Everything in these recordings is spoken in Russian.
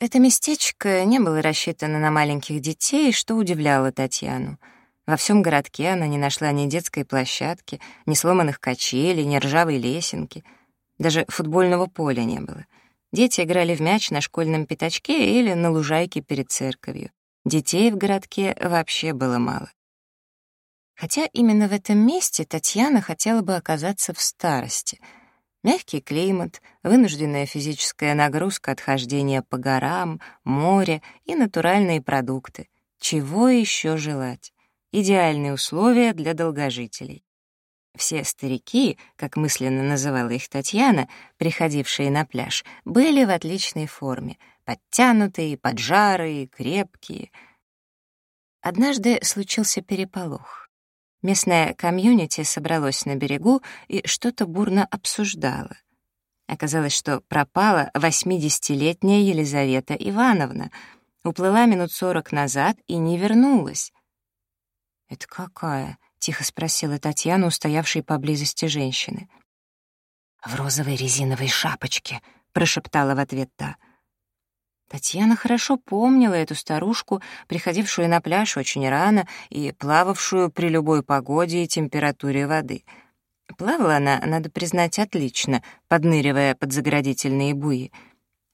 Это местечко не было рассчитано на маленьких детей, что удивляло Татьяну. Во всем городке она не нашла ни детской площадки, ни сломанных качелей, ни ржавой лесенки. Даже футбольного поля не было. Дети играли в мяч на школьном пятачке или на лужайке перед церковью. Детей в городке вообще было мало. Хотя именно в этом месте Татьяна хотела бы оказаться в старости — Мягкий климат, вынужденная физическая нагрузка от хождения по горам, море и натуральные продукты. Чего еще желать? Идеальные условия для долгожителей. Все старики, как мысленно называла их Татьяна, приходившие на пляж, были в отличной форме, подтянутые, поджарые, крепкие. Однажды случился переполох. Местное комьюнити собралось на берегу и что-то бурно обсуждало. Оказалось, что пропала 80-летняя Елизавета Ивановна. Уплыла минут сорок назад и не вернулась. «Это какая?» — тихо спросила Татьяна, устоявшей поблизости женщины. «В розовой резиновой шапочке», — прошептала в ответ та — Татьяна хорошо помнила эту старушку, приходившую на пляж очень рано и плававшую при любой погоде и температуре воды. Плавала она, надо признать, отлично, подныривая под заградительные буи.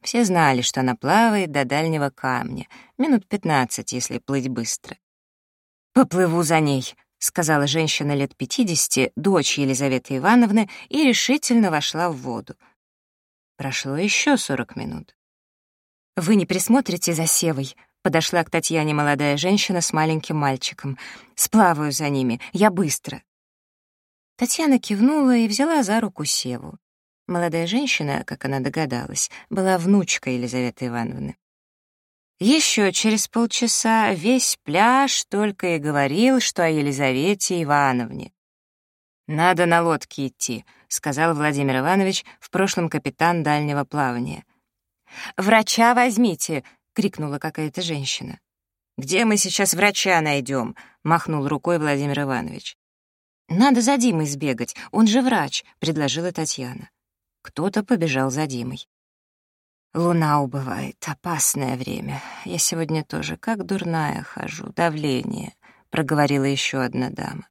Все знали, что она плавает до дальнего камня, минут пятнадцать, если плыть быстро. «Поплыву за ней», — сказала женщина лет пятидесяти, дочь Елизаветы Ивановны, и решительно вошла в воду. Прошло еще сорок минут. «Вы не присмотрите за Севой?» Подошла к Татьяне молодая женщина с маленьким мальчиком. «Сплаваю за ними, я быстро». Татьяна кивнула и взяла за руку Севу. Молодая женщина, как она догадалась, была внучка Елизаветы Ивановны. Еще через полчаса весь пляж только и говорил, что о Елизавете Ивановне. «Надо на лодке идти», — сказал Владимир Иванович, в прошлом капитан дальнего плавания. «Врача возьмите!» — крикнула какая-то женщина. «Где мы сейчас врача найдем?» — махнул рукой Владимир Иванович. «Надо за Димой сбегать, он же врач», — предложила Татьяна. Кто-то побежал за Димой. Луна убывает, опасное время. Я сегодня тоже как дурная хожу, давление, — проговорила еще одна дама.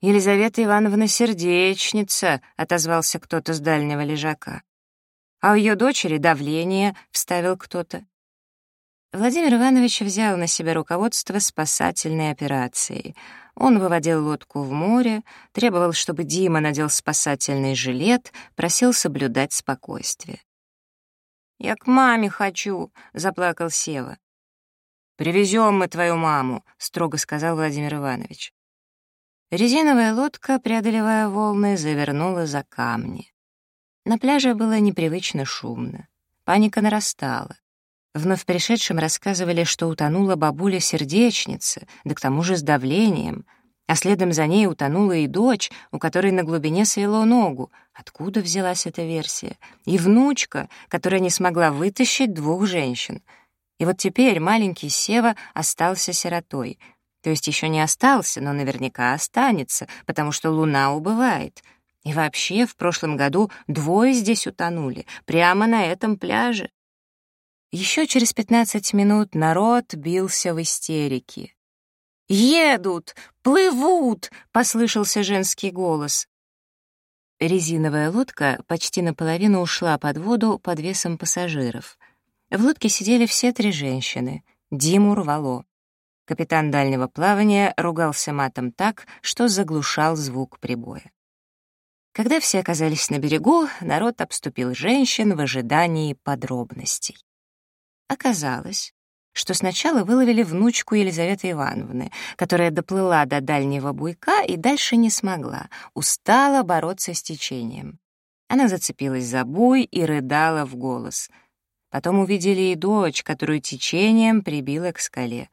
«Елизавета Ивановна сердечница», — отозвался кто-то с дальнего лежака а у ее дочери давление», — вставил кто-то. Владимир Иванович взял на себя руководство спасательной операцией. Он выводил лодку в море, требовал, чтобы Дима надел спасательный жилет, просил соблюдать спокойствие. «Я к маме хочу», — заплакал Сева. «Привезем мы твою маму», — строго сказал Владимир Иванович. Резиновая лодка, преодолевая волны, завернула за камни. На пляже было непривычно шумно. Паника нарастала. Вновь пришедшим рассказывали, что утонула бабуля-сердечница, да к тому же с давлением, а следом за ней утонула и дочь, у которой на глубине свело ногу. Откуда взялась эта версия? И внучка, которая не смогла вытащить двух женщин. И вот теперь маленький Сева остался сиротой. То есть еще не остался, но наверняка останется, потому что луна убывает — и вообще, в прошлом году двое здесь утонули, прямо на этом пляже. Еще через 15 минут народ бился в истерике. «Едут! Плывут!» — послышался женский голос. Резиновая лодка почти наполовину ушла под воду под весом пассажиров. В лодке сидели все три женщины. Диму рвало. Капитан дальнего плавания ругался матом так, что заглушал звук прибоя. Когда все оказались на берегу, народ обступил женщин в ожидании подробностей. Оказалось, что сначала выловили внучку Елизаветы Ивановны, которая доплыла до дальнего буйка и дальше не смогла, устала бороться с течением. Она зацепилась за буй и рыдала в голос. Потом увидели и дочь, которую течением прибило к скале.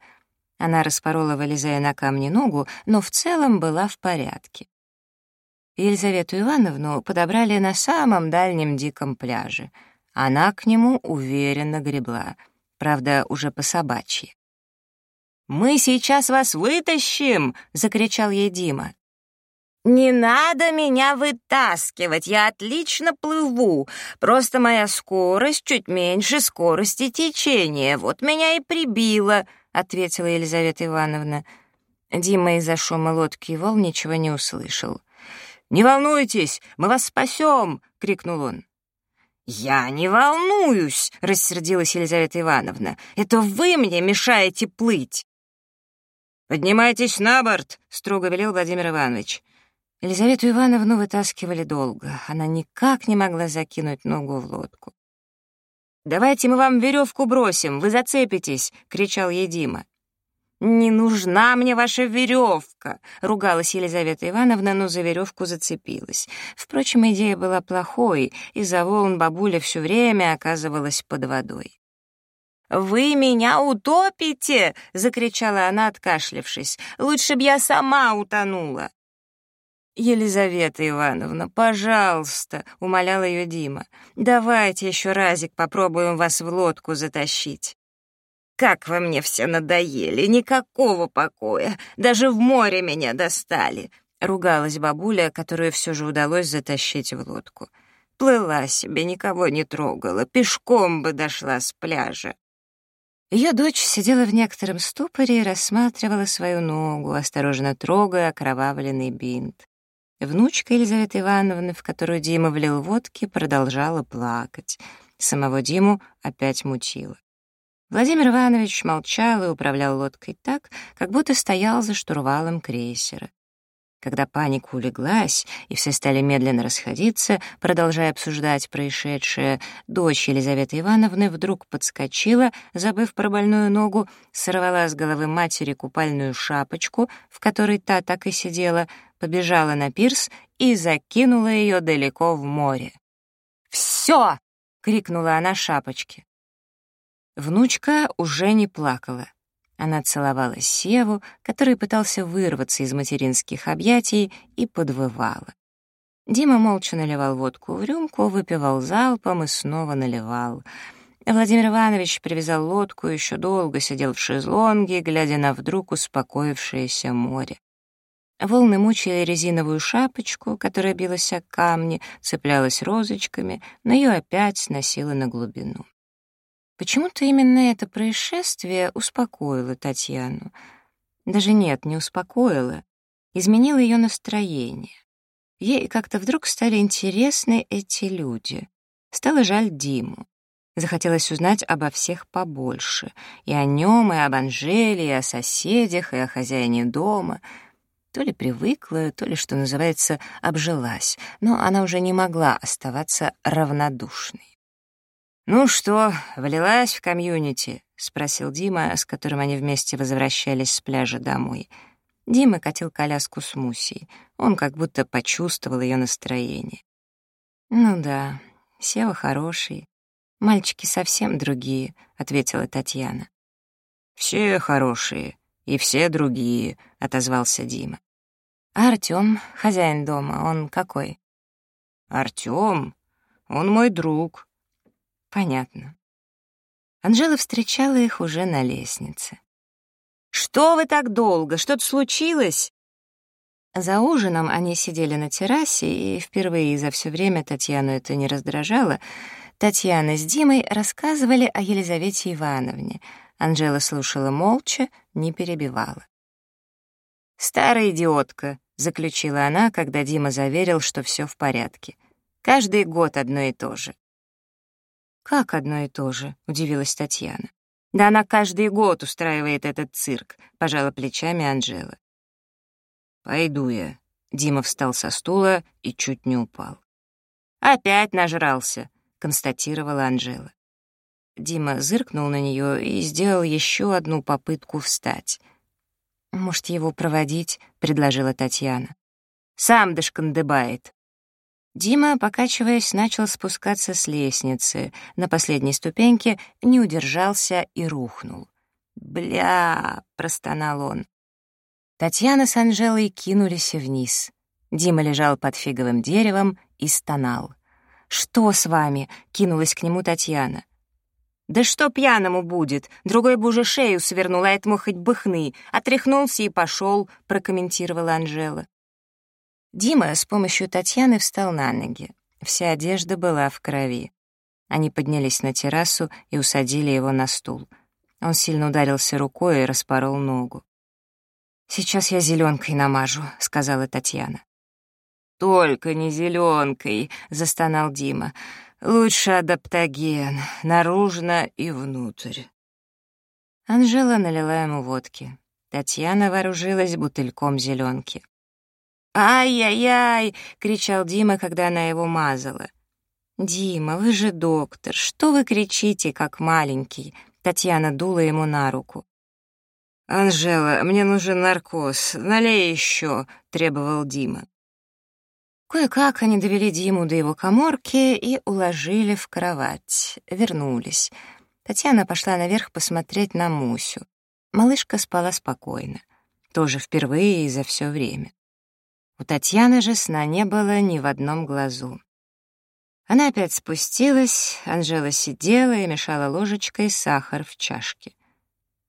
Она распорола, вылезая на камни ногу, но в целом была в порядке. Елизавету Ивановну подобрали на самом дальнем диком пляже. Она к нему уверенно гребла, правда, уже по собачьи. «Мы сейчас вас вытащим!» — закричал ей Дима. «Не надо меня вытаскивать, я отлично плыву. Просто моя скорость чуть меньше скорости течения. Вот меня и прибило», — ответила Елизавета Ивановна. Дима из-за шума лодки и волн ничего не услышал. «Не волнуйтесь, мы вас спасем!» — крикнул он. «Я не волнуюсь!» — рассердилась Елизавета Ивановна. «Это вы мне мешаете плыть!» «Поднимайтесь на борт!» — строго велел Владимир Иванович. Елизавету Ивановну вытаскивали долго. Она никак не могла закинуть ногу в лодку. «Давайте мы вам веревку бросим, вы зацепитесь!» — кричал ей Дима. «Не нужна мне ваша веревка!» — ругалась Елизавета Ивановна, но за веревку зацепилась. Впрочем, идея была плохой, из-за волн бабуля все время оказывалась под водой. «Вы меня утопите!» — закричала она, откашлившись. «Лучше б я сама утонула!» «Елизавета Ивановна, пожалуйста!» — умолял ее Дима. «Давайте еще разик попробуем вас в лодку затащить». Как вы мне все надоели, никакого покоя, даже в море меня достали!» — ругалась бабуля, которую все же удалось затащить в лодку. Плыла себе, никого не трогала, пешком бы дошла с пляжа. Ее дочь сидела в некотором ступоре и рассматривала свою ногу, осторожно трогая окровавленный бинт. Внучка Елизаветы Ивановны, в которую Дима влил водки, продолжала плакать. Самого Диму опять мучило. Владимир Иванович молчал и управлял лодкой так, как будто стоял за штурвалом крейсера. Когда паника улеглась, и все стали медленно расходиться, продолжая обсуждать происшедшее, дочь Елизаветы Ивановны вдруг подскочила, забыв про больную ногу, сорвала с головы матери купальную шапочку, в которой та так и сидела, побежала на пирс и закинула ее далеко в море. «Все!» — крикнула она шапочке. Внучка уже не плакала. Она целовала Севу, который пытался вырваться из материнских объятий, и подвывала. Дима молча наливал водку в рюмку, выпивал залпом и снова наливал. Владимир Иванович привязал лодку и еще долго сидел в шезлонге, глядя на вдруг успокоившееся море. Волны мучили резиновую шапочку, которая билась о камни, цеплялась розочками, но ее опять сносило на глубину. Почему-то именно это происшествие успокоило Татьяну. Даже нет, не успокоило. Изменило ее настроение. Ей как-то вдруг стали интересны эти люди. Стало жаль Диму. Захотелось узнать обо всех побольше. И о нем, и об Анжеле, и о соседях, и о хозяине дома. То ли привыкла, то ли, что называется, обжилась. Но она уже не могла оставаться равнодушной. «Ну что, влилась в комьюнити?» — спросил Дима, с которым они вместе возвращались с пляжа домой. Дима катил коляску с Мусей. Он как будто почувствовал ее настроение. «Ну да, Сева хороший. Мальчики совсем другие», — ответила Татьяна. «Все хорошие и все другие», — отозвался Дима. «А Артём, хозяин дома, он какой?» «Артём? Он мой друг понятно. Анжела встречала их уже на лестнице. «Что вы так долго? Что-то случилось?» За ужином они сидели на террасе, и впервые за все время Татьяну это не раздражало. Татьяна с Димой рассказывали о Елизавете Ивановне. Анжела слушала молча, не перебивала. «Старая идиотка», — заключила она, когда Дима заверил, что все в порядке. «Каждый год одно и то же». «Как одно и то же?» — удивилась Татьяна. «Да она каждый год устраивает этот цирк», — пожала плечами Анжела. «Пойду я». Дима встал со стула и чуть не упал. «Опять нажрался», — констатировала Анжела. Дима зыркнул на нее и сделал еще одну попытку встать. «Может, его проводить?» — предложила Татьяна. «Сам дошкандыбает», Дима, покачиваясь, начал спускаться с лестницы. На последней ступеньке не удержался и рухнул. «Бля!» — простонал он. Татьяна с Анжелой кинулись вниз. Дима лежал под фиговым деревом и стонал. «Что с вами?» — кинулась к нему Татьяна. «Да что пьяному будет? Другой бы уже шею свернул, а этому хоть быхны. Отряхнулся и пошел», — прокомментировала Анжела. Дима с помощью Татьяны встал на ноги. Вся одежда была в крови. Они поднялись на террасу и усадили его на стул. Он сильно ударился рукой и распорол ногу. «Сейчас я зеленкой намажу», — сказала Татьяна. «Только не зеленкой», — застонал Дима. «Лучше адаптоген, наружно и внутрь». Анжела налила ему водки. Татьяна вооружилась бутыльком зеленки. «Ай-яй-яй!» — кричал Дима, когда она его мазала. «Дима, вы же доктор, что вы кричите, как маленький?» Татьяна дула ему на руку. «Анжела, мне нужен наркоз, налей еще», — требовал Дима. Кое-как они довели Диму до его коморки и уложили в кровать. Вернулись. Татьяна пошла наверх посмотреть на Мусю. Малышка спала спокойно. Тоже впервые за все время. У Татьяны же сна не было ни в одном глазу. Она опять спустилась, Анжела сидела и мешала ложечкой сахар в чашке.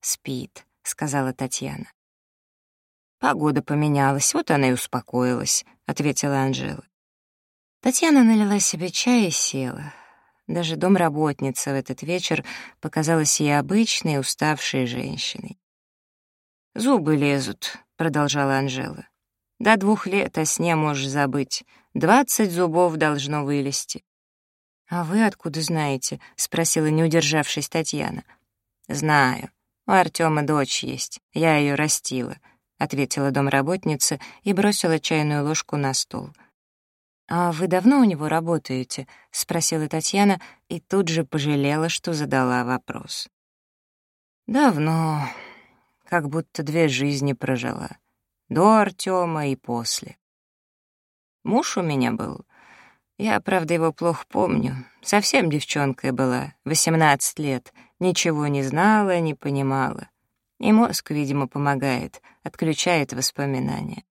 «Спит», — сказала Татьяна. «Погода поменялась, вот она и успокоилась», — ответила Анжела. Татьяна налила себе чай и села. Даже домработница в этот вечер показалась ей обычной, уставшей женщиной. «Зубы лезут», — продолжала Анжела. До двух лет о сне можешь забыть. Двадцать зубов должно вылезти. «А вы откуда знаете?» — спросила, не удержавшись, Татьяна. «Знаю. У Артема дочь есть. Я ее растила», — ответила домработница и бросила чайную ложку на стол. «А вы давно у него работаете?» — спросила Татьяна и тут же пожалела, что задала вопрос. «Давно. Как будто две жизни прожила. До Артема и после. Муж у меня был. Я, правда, его плохо помню. Совсем девчонкой была, 18 лет. Ничего не знала, не понимала. И мозг, видимо, помогает, отключает воспоминания.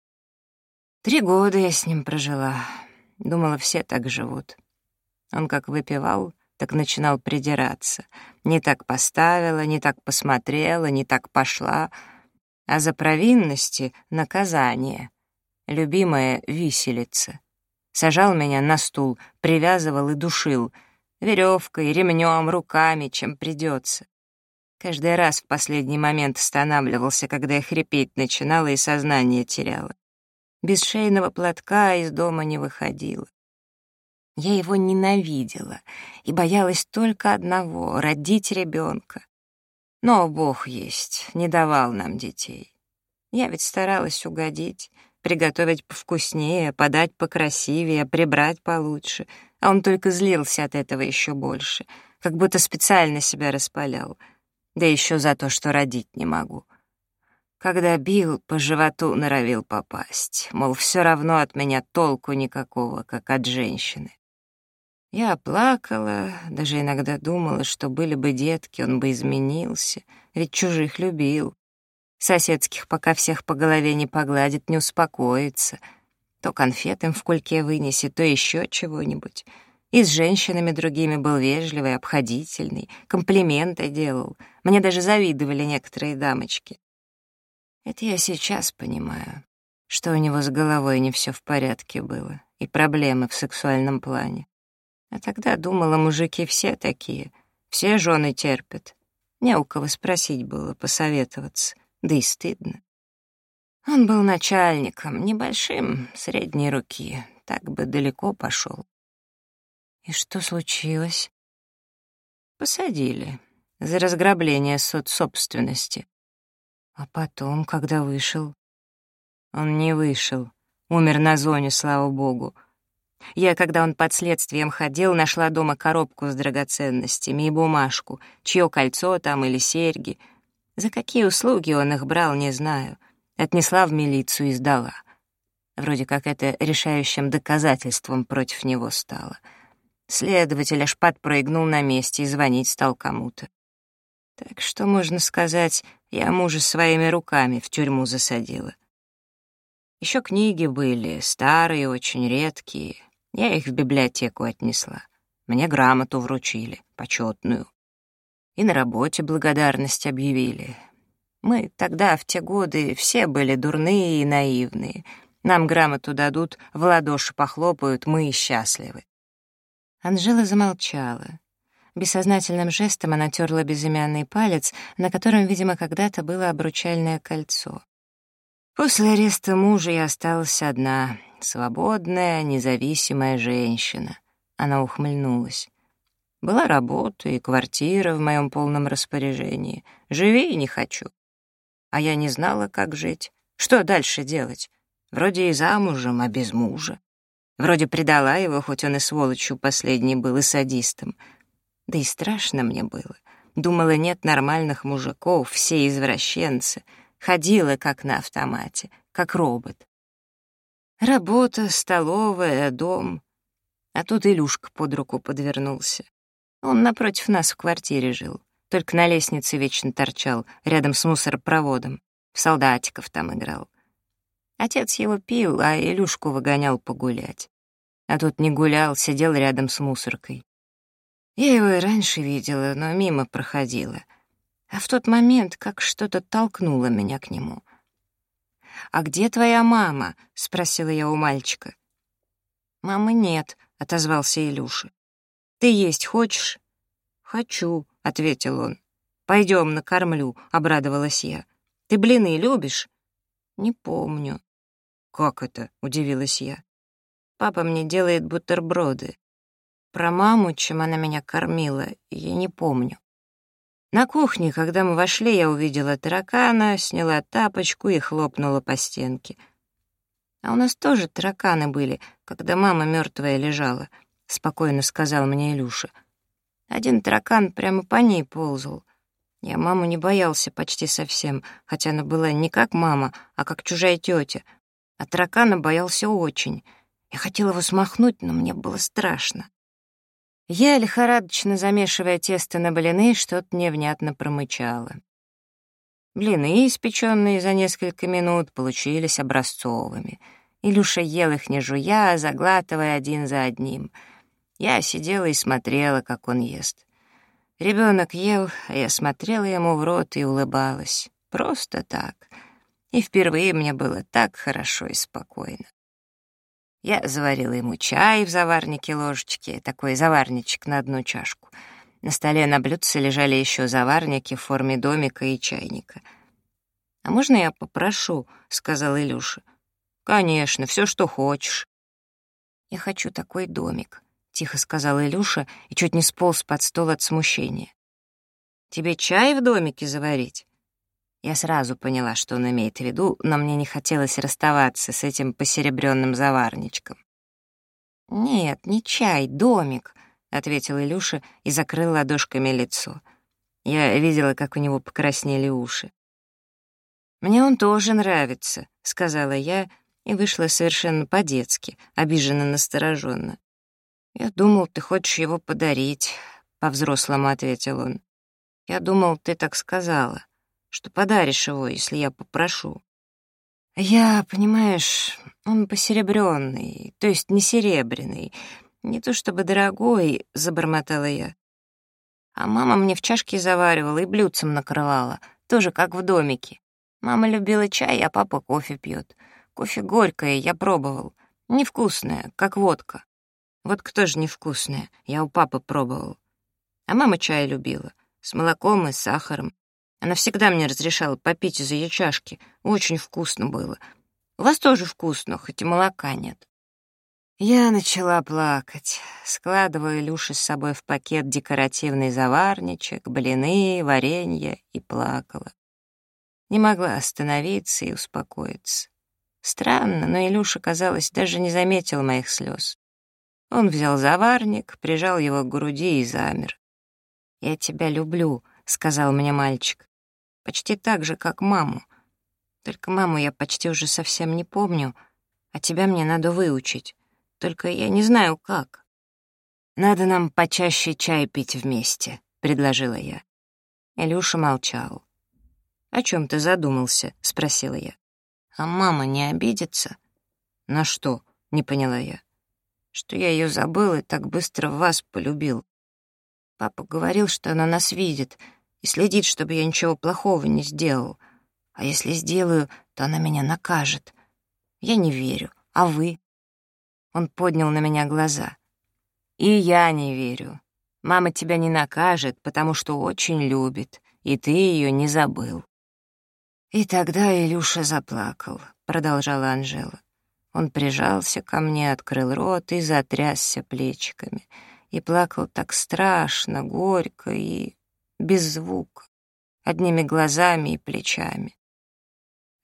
Три года я с ним прожила. Думала, все так живут. Он как выпивал, так начинал придираться. Не так поставила, не так посмотрела, не так пошла — а за провинности — наказание. Любимая виселица. Сажал меня на стул, привязывал и душил. Веревкой, ремнем, руками, чем придется. Каждый раз в последний момент останавливался, когда я хрипеть начинала и сознание теряла. Без шейного платка из дома не выходила. Я его ненавидела и боялась только одного — родить ребенка. Но Бог есть, не давал нам детей. Я ведь старалась угодить, приготовить повкуснее, подать покрасивее, прибрать получше, а он только злился от этого еще больше, как будто специально себя распалял, да еще за то, что родить не могу. Когда бил, по животу норовил попасть, мол, все равно от меня толку никакого, как от женщины. Я плакала, даже иногда думала, что были бы детки, он бы изменился, ведь чужих любил. Соседских, пока всех по голове не погладит, не успокоится. То конфет им в кульке вынесет, то еще чего-нибудь. И с женщинами другими был вежливый, обходительный, комплименты делал. Мне даже завидовали некоторые дамочки. Это я сейчас понимаю, что у него с головой не все в порядке было, и проблемы в сексуальном плане. А тогда думала, мужики все такие, все жены терпят. Не у кого спросить было, посоветоваться, да и стыдно. Он был начальником, небольшим, средней руки, так бы далеко пошел. И что случилось? Посадили за разграбление соцсобственности. А потом, когда вышел... Он не вышел, умер на зоне, слава богу. Я, когда он под следствием ходил, нашла дома коробку с драгоценностями и бумажку, чье кольцо там или серьги. За какие услуги он их брал, не знаю. Отнесла в милицию и сдала. Вроде как это решающим доказательством против него стало. Следователь аж подпрыгнул на месте и звонить стал кому-то. Так что, можно сказать, я мужа своими руками в тюрьму засадила. Еще книги были, старые, очень редкие. Я их в библиотеку отнесла. Мне грамоту вручили, почетную. И на работе благодарность объявили. Мы тогда, в те годы, все были дурные и наивные. Нам грамоту дадут, в ладоши похлопают, мы счастливы. Анжела замолчала. Бессознательным жестом она тёрла безымянный палец, на котором, видимо, когда-то было обручальное кольцо. После ареста мужа я осталась одна свободная, независимая женщина. Она ухмыльнулась. Была работа и квартира в моем полном распоряжении. Живи и не хочу. А я не знала, как жить. Что дальше делать? Вроде и замужем, а без мужа. Вроде предала его, хоть он и сволочью последний был, и садистом. Да и страшно мне было. Думала, нет нормальных мужиков, все извращенцы. Ходила, как на автомате, как робот. Работа, столовая, дом. А тут Илюшка под руку подвернулся. Он напротив нас в квартире жил. Только на лестнице вечно торчал, рядом с мусоропроводом. В солдатиков там играл. Отец его пил, а Илюшку выгонял погулять. А тут не гулял, сидел рядом с мусоркой. Я его и раньше видела, но мимо проходила. А в тот момент как что-то толкнуло меня к нему — «А где твоя мама?» — спросила я у мальчика. «Мамы нет», — отозвался Илюша. «Ты есть хочешь?» «Хочу», — ответил он. «Пойдем, накормлю», — обрадовалась я. «Ты блины любишь?» «Не помню». «Как это?» — удивилась я. «Папа мне делает бутерброды. Про маму, чем она меня кормила, я не помню». На кухне, когда мы вошли, я увидела таракана, сняла тапочку и хлопнула по стенке. «А у нас тоже тараканы были, когда мама мертвая лежала», — спокойно сказал мне Илюша. Один таракан прямо по ней ползал. Я маму не боялся почти совсем, хотя она была не как мама, а как чужая тетя. А таракана боялся очень. Я хотела его смахнуть, но мне было страшно. Я, лихорадочно замешивая тесто на блины, что-то невнятно промычала. Блины, испеченные за несколько минут, получились образцовыми. Илюша ел их не жуя, а заглатывая один за одним. Я сидела и смотрела, как он ест. Ребенок ел, а я смотрела ему в рот и улыбалась. Просто так. И впервые мне было так хорошо и спокойно. Я заварила ему чай в заварнике ложечки, такой заварничек на одну чашку. На столе на блюдце лежали еще заварники в форме домика и чайника. «А можно я попрошу?» — сказал Илюша. «Конечно, все, что хочешь». «Я хочу такой домик», — тихо сказал Илюша и чуть не сполз под стол от смущения. «Тебе чай в домике заварить?» Я сразу поняла, что он имеет в виду, но мне не хотелось расставаться с этим посеребренным заварничком. «Нет, не чай, домик», — ответил Илюша и закрыл ладошками лицо. Я видела, как у него покраснели уши. «Мне он тоже нравится», — сказала я, и вышла совершенно по-детски, обиженно настороженно. «Я думал, ты хочешь его подарить», — по-взрослому ответил он. «Я думал, ты так сказала что подаришь его, если я попрошу. Я, понимаешь, он посеребренный, то есть не серебряный, не то чтобы дорогой, — забормотала я. А мама мне в чашке заваривала и блюдцем накрывала, тоже как в домике. Мама любила чай, а папа кофе пьет. Кофе горькое, я пробовал. Невкусное, как водка. Вот кто же невкусное, я у папы пробовал. А мама чай любила, с молоком и сахаром. Она всегда мне разрешала попить из ее чашки. Очень вкусно было. У вас тоже вкусно, хоть и молока нет. Я начала плакать, складывая Илюше с собой в пакет декоративный заварничек, блины, варенье, и плакала. Не могла остановиться и успокоиться. Странно, но Илюша, казалось, даже не заметил моих слез. Он взял заварник, прижал его к груди и замер. «Я тебя люблю», — сказал мне мальчик. Почти так же, как маму. Только маму я почти уже совсем не помню, а тебя мне надо выучить. Только я не знаю, как. «Надо нам почаще чай пить вместе», — предложила я. Илюша молчал. «О чем ты задумался?» — спросила я. «А мама не обидится?» «На что?» — не поняла я. «Что я ее забыл и так быстро вас полюбил. Папа говорил, что она нас видит, и следит, чтобы я ничего плохого не сделал. А если сделаю, то она меня накажет. Я не верю. А вы? Он поднял на меня глаза. И я не верю. Мама тебя не накажет, потому что очень любит, и ты ее не забыл. И тогда Илюша заплакал, продолжала Анжела. Он прижался ко мне, открыл рот и затрясся плечиками. И плакал так страшно, горько и без звука, одними глазами и плечами.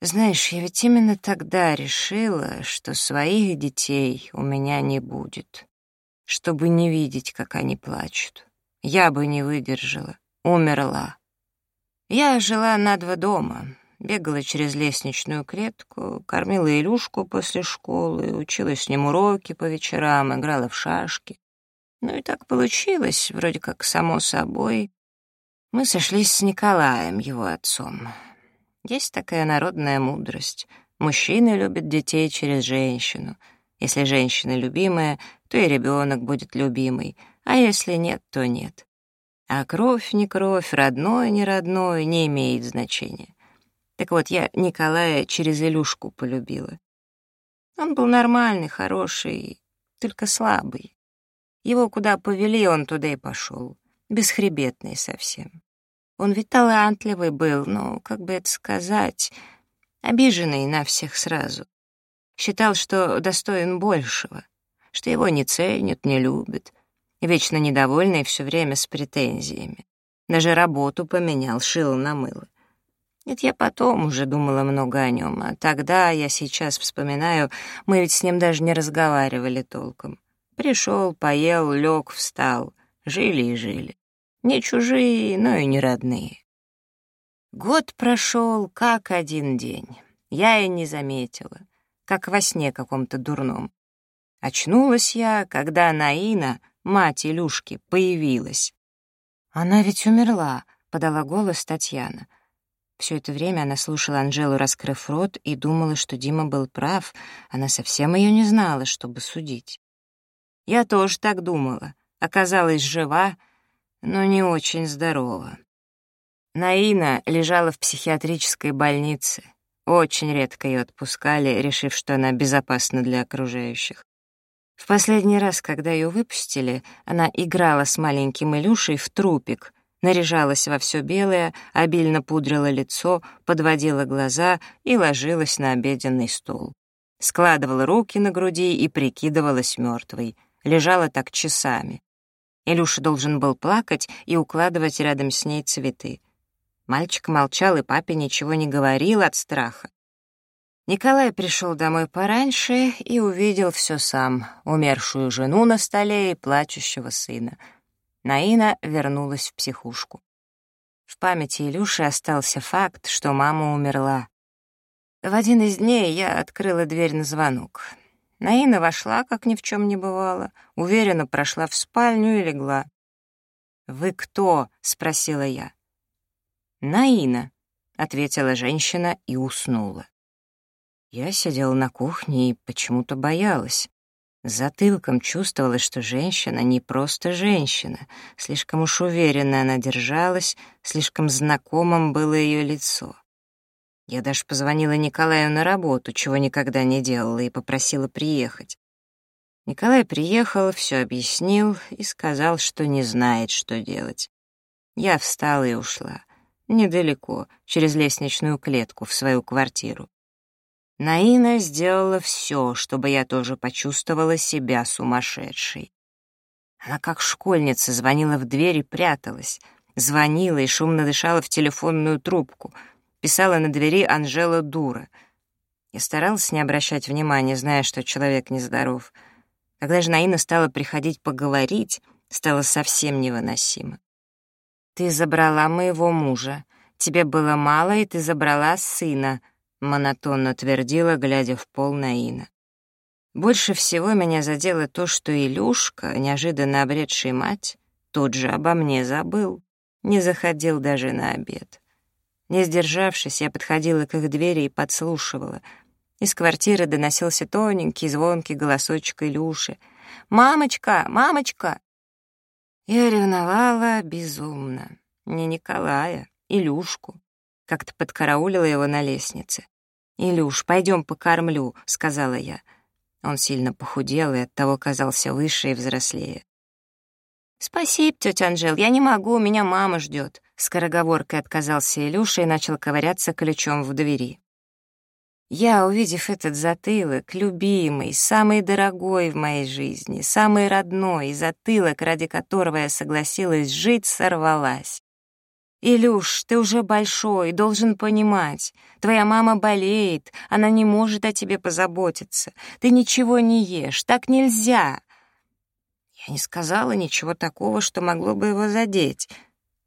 Знаешь, я ведь именно тогда решила, что своих детей у меня не будет, чтобы не видеть, как они плачут. Я бы не выдержала, умерла. Я жила на два дома, бегала через лестничную клетку, кормила Илюшку после школы, училась с ним уроки по вечерам, играла в шашки. Ну и так получилось, вроде как само собой, мы сошлись с Николаем, его отцом. Есть такая народная мудрость. Мужчины любят детей через женщину. Если женщина любимая, то и ребенок будет любимый, а если нет, то нет. А кровь не кровь, родное, не родное не имеет значения. Так вот, я Николая через Илюшку полюбила. Он был нормальный, хороший, только слабый. Его куда повели, он туда и пошел. Бесхребетный совсем. Он ведь талантливый был, но как бы это сказать, обиженный на всех сразу. Считал, что достоин большего, что его не ценят, не любят, вечно недовольный все время с претензиями. Даже работу поменял, шил на мыло. Нет, я потом уже думала много о нем, а тогда, я сейчас вспоминаю, мы ведь с ним даже не разговаривали толком. Пришел, поел, лег, встал, жили и жили. Не чужие, но и не родные. Год прошел, как один день. Я и не заметила, как во сне каком-то дурном. Очнулась я, когда Наина, мать Илюшки, появилась. «Она ведь умерла», — подала голос Татьяна. Все это время она слушала Анжелу, раскрыв рот, и думала, что Дима был прав, она совсем ее не знала, чтобы судить. Я тоже так думала. Оказалась жива, но не очень здорова. Наина лежала в психиатрической больнице. Очень редко ее отпускали, решив, что она безопасна для окружающих. В последний раз, когда ее выпустили, она играла с маленьким Илюшей в трупик, наряжалась во все белое, обильно пудрила лицо, подводила глаза и ложилась на обеденный стол. Складывала руки на груди и прикидывалась мертвой. Лежала так часами. Илюша должен был плакать и укладывать рядом с ней цветы. Мальчик молчал, и папе ничего не говорил от страха. Николай пришел домой пораньше и увидел все сам — умершую жену на столе и плачущего сына. Наина вернулась в психушку. В памяти Илюши остался факт, что мама умерла. В один из дней я открыла дверь на звонок. Наина вошла, как ни в чем не бывало, уверенно прошла в спальню и легла. «Вы кто?» — спросила я. «Наина», — ответила женщина и уснула. Я сидела на кухне и почему-то боялась. Затылком чувствовала, что женщина не просто женщина. Слишком уж уверенно она держалась, слишком знакомым было ее лицо. Я даже позвонила Николаю на работу, чего никогда не делала, и попросила приехать. Николай приехал, все объяснил и сказал, что не знает, что делать. Я встала и ушла. Недалеко, через лестничную клетку, в свою квартиру. Наина сделала все, чтобы я тоже почувствовала себя сумасшедшей. Она как школьница звонила в дверь и пряталась, звонила и шумно дышала в телефонную трубку — писала на двери Анжела Дура. Я старалась не обращать внимания, зная, что человек нездоров. Когда же Наина стала приходить поговорить, стало совсем невыносимо. «Ты забрала моего мужа. Тебе было мало, и ты забрала сына», — монотонно твердила, глядя в пол Наина. Больше всего меня задело то, что Илюшка, неожиданно обретший мать, тут же обо мне забыл, не заходил даже на обед. Не сдержавшись, я подходила к их двери и подслушивала. Из квартиры доносился тоненький, звонкий голосочек Илюши. «Мамочка! Мамочка!» Я ревновала безумно. Не Николая, Илюшку. Как-то подкараулила его на лестнице. «Илюш, пойдем покормлю», — сказала я. Он сильно похудел и оттого казался выше и взрослее. «Спасибо, тетя Анжел, я не могу, меня мама ждет. Скороговоркой отказался Илюша и начал ковыряться ключом в двери. Я, увидев этот затылок, любимый, самый дорогой в моей жизни, самый родной, затылок, ради которого я согласилась жить, сорвалась. «Илюш, ты уже большой, должен понимать. Твоя мама болеет, она не может о тебе позаботиться. Ты ничего не ешь, так нельзя!» Я не сказала ничего такого, что могло бы его задеть —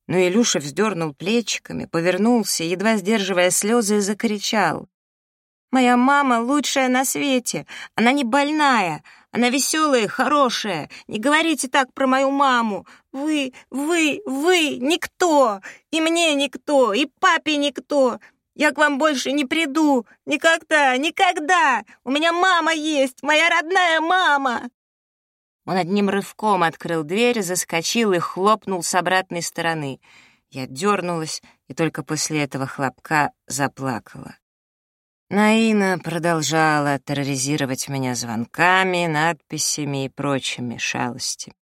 но Илюша вздернул плечиками, повернулся, едва сдерживая слезы, и закричал. «Моя мама лучшая на свете! Она не больная! Она веселая, хорошая! Не говорите так про мою маму! Вы, вы, вы никто! И мне никто, и папе никто! Я к вам больше не приду! Никогда, никогда! У меня мама есть, моя родная мама!» Он одним рывком открыл дверь, заскочил и хлопнул с обратной стороны. Я дернулась и только после этого хлопка заплакала. Наина продолжала терроризировать меня звонками, надписями и прочими шалостями.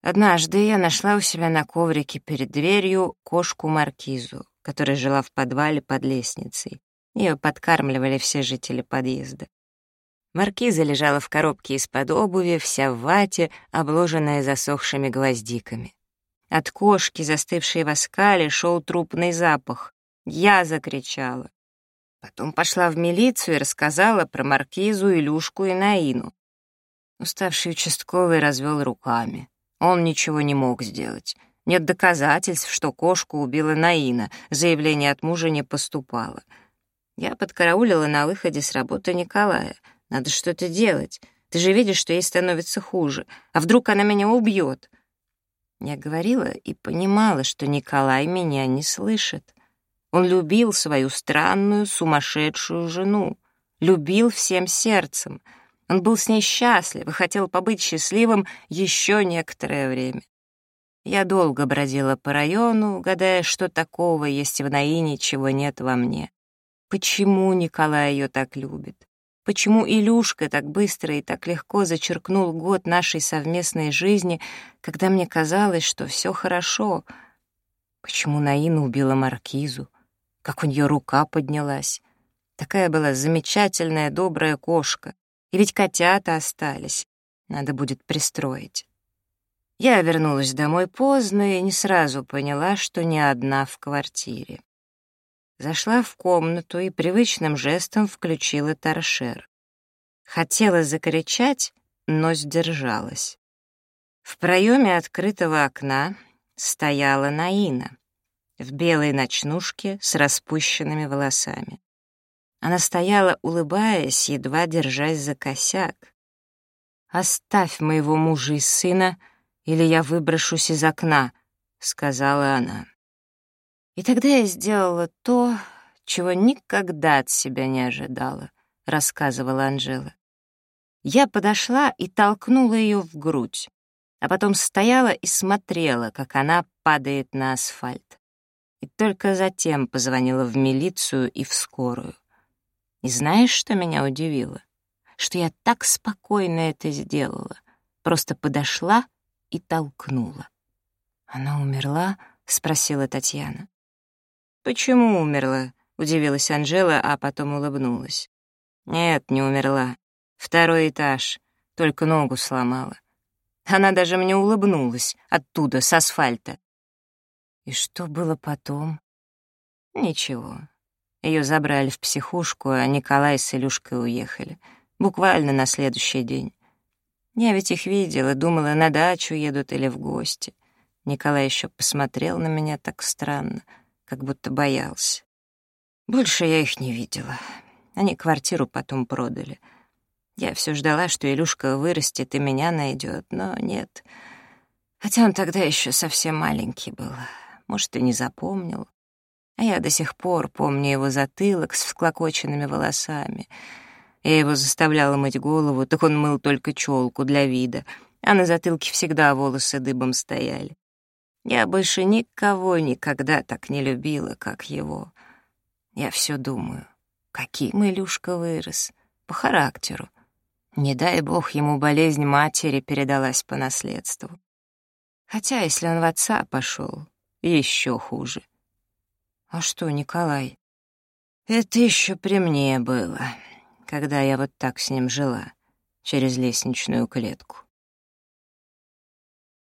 Однажды я нашла у себя на коврике перед дверью кошку-маркизу, которая жила в подвале под лестницей. Ее подкармливали все жители подъезда. Маркиза лежала в коробке из-под обуви, вся в вате, обложенная засохшими гвоздиками. От кошки, застывшей в оскале, шел трупный запах. Я закричала. Потом пошла в милицию и рассказала про маркизу, Илюшку и Наину. Уставший участковый развел руками. Он ничего не мог сделать. Нет доказательств, что кошку убила Наина. Заявление от мужа не поступало. Я подкараулила на выходе с работы Николая — надо что-то делать. Ты же видишь, что ей становится хуже. А вдруг она меня убьет? Я говорила и понимала, что Николай меня не слышит. Он любил свою странную, сумасшедшую жену. Любил всем сердцем. Он был с ней счастлив и хотел побыть счастливым еще некоторое время. Я долго бродила по району, гадая, что такого есть в Наине, чего нет во мне. Почему Николай ее так любит? почему Илюшка так быстро и так легко зачеркнул год нашей совместной жизни, когда мне казалось, что все хорошо, почему Наина убила Маркизу, как у нее рука поднялась. Такая была замечательная добрая кошка, и ведь котята остались, надо будет пристроить. Я вернулась домой поздно и не сразу поняла, что не одна в квартире зашла в комнату и привычным жестом включила торшер. Хотела закричать, но сдержалась. В проеме открытого окна стояла Наина в белой ночнушке с распущенными волосами. Она стояла, улыбаясь, едва держась за косяк. «Оставь моего мужа и сына, или я выброшусь из окна», — сказала она. И тогда я сделала то, чего никогда от себя не ожидала, рассказывала Анжела. Я подошла и толкнула ее в грудь, а потом стояла и смотрела, как она падает на асфальт. И только затем позвонила в милицию и в скорую. И знаешь, что меня удивило? Что я так спокойно это сделала. Просто подошла и толкнула. Она умерла? — спросила Татьяна. «Почему умерла?» — удивилась Анжела, а потом улыбнулась. «Нет, не умерла. Второй этаж. Только ногу сломала. Она даже мне улыбнулась оттуда, с асфальта». «И что было потом?» «Ничего. Ее забрали в психушку, а Николай с Илюшкой уехали. Буквально на следующий день. Я ведь их видела, думала, на дачу едут или в гости. Николай еще посмотрел на меня так странно — как будто боялся. Больше я их не видела. Они квартиру потом продали. Я все ждала, что Илюшка вырастет и меня найдет, но нет. Хотя он тогда еще совсем маленький был. Может, и не запомнил. А я до сих пор помню его затылок с всклокоченными волосами. Я его заставляла мыть голову, так он мыл только челку для вида, а на затылке всегда волосы дыбом стояли. Я больше никого никогда так не любила, как его. Я все думаю, каким Илюшка вырос, по характеру. Не дай бог ему болезнь матери передалась по наследству. Хотя, если он в отца пошел, еще хуже. А что, Николай? Это еще при мне было, когда я вот так с ним жила, через лестничную клетку.